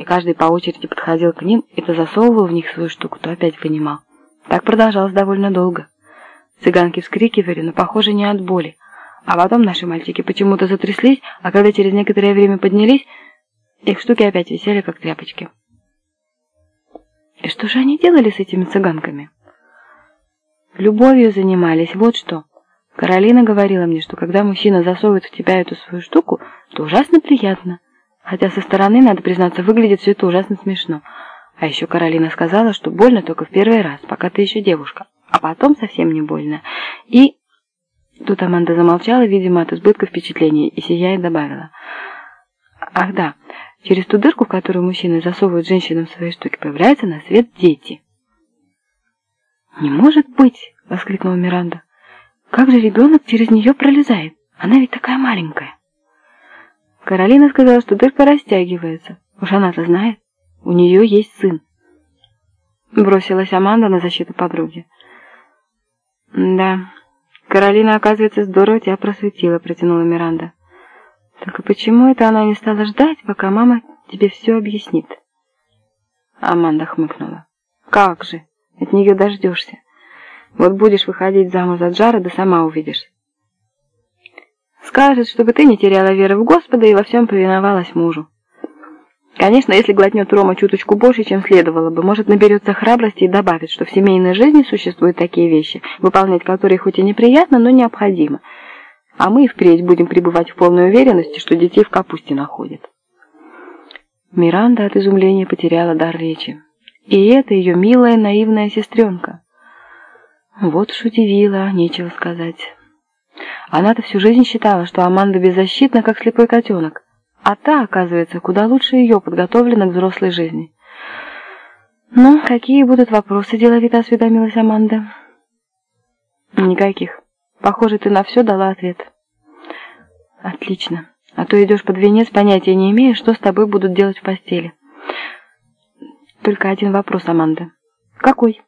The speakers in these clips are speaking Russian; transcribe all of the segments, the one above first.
и каждый по очереди подходил к ним и то засовывал в них свою штуку, то опять вынимал. Так продолжалось довольно долго. Цыганки вскрикивали, но, похоже, не от боли. А потом наши мальчики почему-то затряслись, а когда через некоторое время поднялись, их штуки опять висели, как тряпочки. И что же они делали с этими цыганками? Любовью занимались, вот что. Каролина говорила мне, что когда мужчина засовывает в тебя эту свою штуку, то ужасно приятно. Хотя со стороны, надо признаться, выглядит все это ужасно смешно. А еще Каролина сказала, что больно только в первый раз, пока ты еще девушка, а потом совсем не больно. И... Тут Аманда замолчала, видимо, от избытка впечатлений, и сияя добавила. Ах да, через ту дырку, в которую мужчины засовывают женщинам свои штуки, появляются на свет дети. «Не может быть!» — воскликнула Миранда. «Как же ребенок через нее пролезает? Она ведь такая маленькая!» Каролина сказала, что дырка растягивается. Уж она-то знает. У нее есть сын. Бросилась Аманда на защиту подруги. «Да, Каролина, оказывается, здорово тебя просветила», — протянула Миранда. «Только почему это она не стала ждать, пока мама тебе все объяснит?» Аманда хмыкнула. «Как же, от нее дождешься. Вот будешь выходить замуж за Джара, да сама увидишь». Скажет, чтобы ты не теряла веры в Господа и во всем повиновалась мужу. Конечно, если глотнет Рома чуточку больше, чем следовало бы, может наберется храбрости и добавит, что в семейной жизни существуют такие вещи, выполнять которые хоть и неприятно, но необходимо. А мы впредь будем пребывать в полной уверенности, что детей в капусте находят. Миранда от изумления потеряла дар речи. И это ее милая наивная сестренка. Вот уж удивила, нечего сказать. Она-то всю жизнь считала, что Аманда беззащитна, как слепой котенок, а та, оказывается, куда лучше ее подготовлена к взрослой жизни. «Ну, какие будут вопросы?» – деловито осведомилась Аманда. «Никаких. Похоже, ты на все дала ответ». «Отлично. А то идешь под венец, понятия не имея, что с тобой будут делать в постели». «Только один вопрос, Аманда». «Какой?»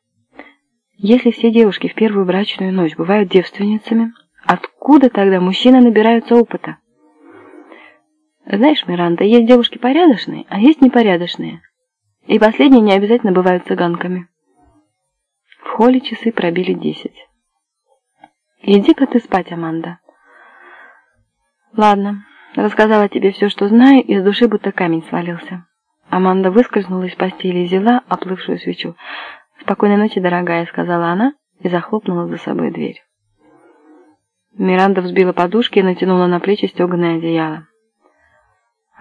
«Если все девушки в первую брачную ночь бывают девственницами, Откуда тогда мужчины набираются опыта? Знаешь, Миранда, есть девушки порядочные, а есть непорядочные. И последние не обязательно бывают цыганками. В холле часы пробили десять. Иди-ка ты спать, Аманда. Ладно, рассказала тебе все, что знаю, и с души будто камень свалился. Аманда выскользнула из постели и взяла оплывшую свечу. «Спокойной ночи, дорогая», — сказала она и захлопнула за собой дверь. Миранда взбила подушки и натянула на плечи стеганое одеяло.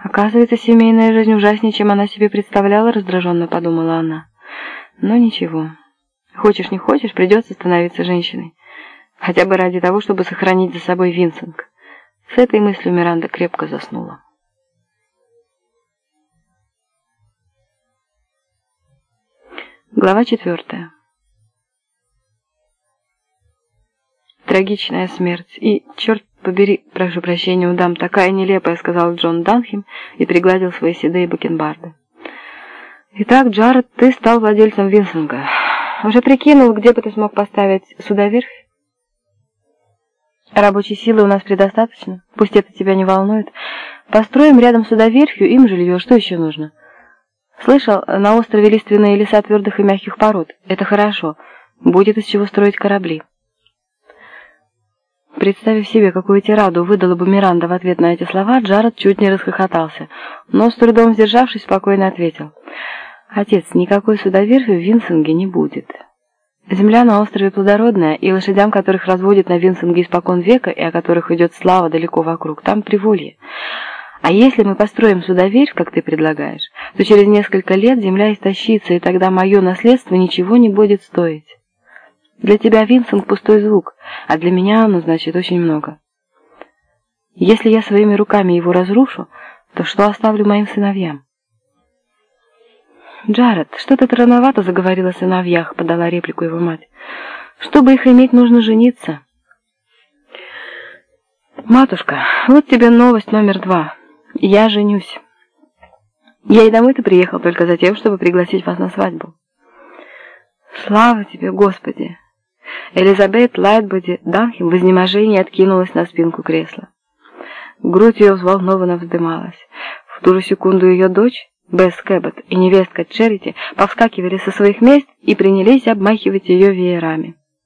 «Оказывается, семейная жизнь ужаснее, чем она себе представляла», — раздраженно подумала она. «Но ничего. Хочешь не хочешь, придется становиться женщиной. Хотя бы ради того, чтобы сохранить за собой Винсинг». С этой мыслью Миранда крепко заснула. Глава четвертая. Трагичная смерть. И, черт побери, прошу прощения у дам, такая нелепая, сказал Джон Данхем и пригладил свои седые бакенбарды. Итак, Джаред, ты стал владельцем Винсинга. Уже прикинул, где бы ты смог поставить судоверфь? Рабочей силы у нас предостаточно, пусть это тебя не волнует. Построим рядом судоверфью, им жилье, что еще нужно? Слышал, на острове лиственные леса твердых и мягких пород. Это хорошо. Будет из чего строить корабли. Представив себе, какую тираду выдала бы Миранда в ответ на эти слова, Джаред чуть не расхохотался, но с трудом сдержавшись, спокойно ответил. «Отец, никакой судоверфи в Винсинге не будет. Земля на острове плодородная, и лошадям, которых разводят на Винсинге испокон века, и о которых идет слава далеко вокруг, там приволье. А если мы построим судоверфь, как ты предлагаешь, то через несколько лет земля истощится, и тогда мое наследство ничего не будет стоить». Для тебя Винсент пустой звук, а для меня оно значит очень много. Если я своими руками его разрушу, то что оставлю моим сыновьям? «Джаред, что-то ты рановато заговорила о сыновьях», — подала реплику его мать. «Чтобы их иметь, нужно жениться». «Матушка, вот тебе новость номер два. Я женюсь. Я и домой-то приехал только за тем, чтобы пригласить вас на свадьбу». «Слава тебе, Господи!» Элизабет Лайтбоди Данхем в изнеможении откинулась на спинку кресла. Грудь ее взволнованно вздымалась. В ту же секунду ее дочь, Бесс Кэббот и невестка Черити повскакивали со своих мест и принялись обмахивать ее веерами.